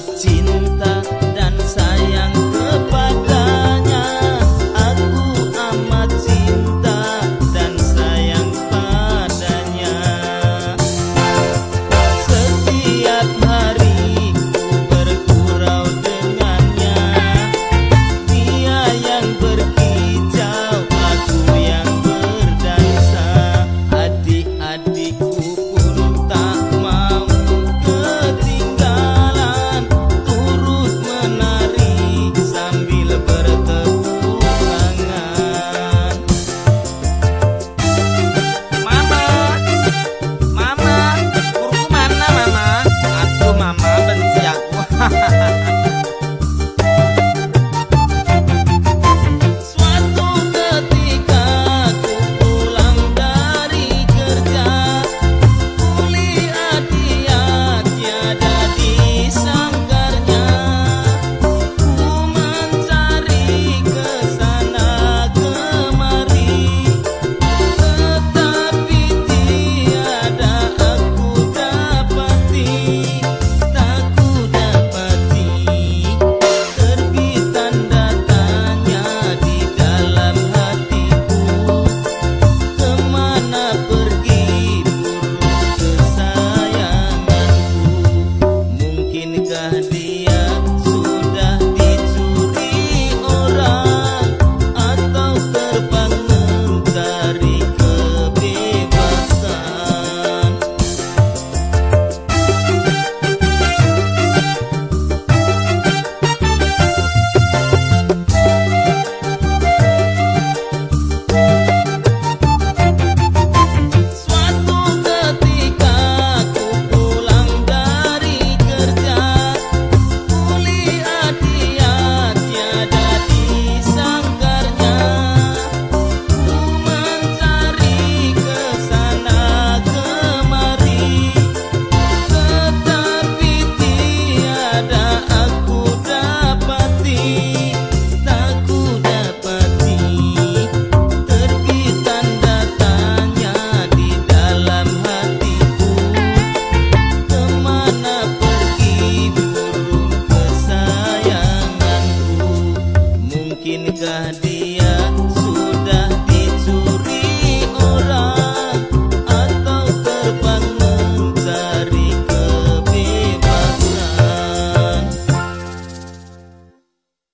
cinta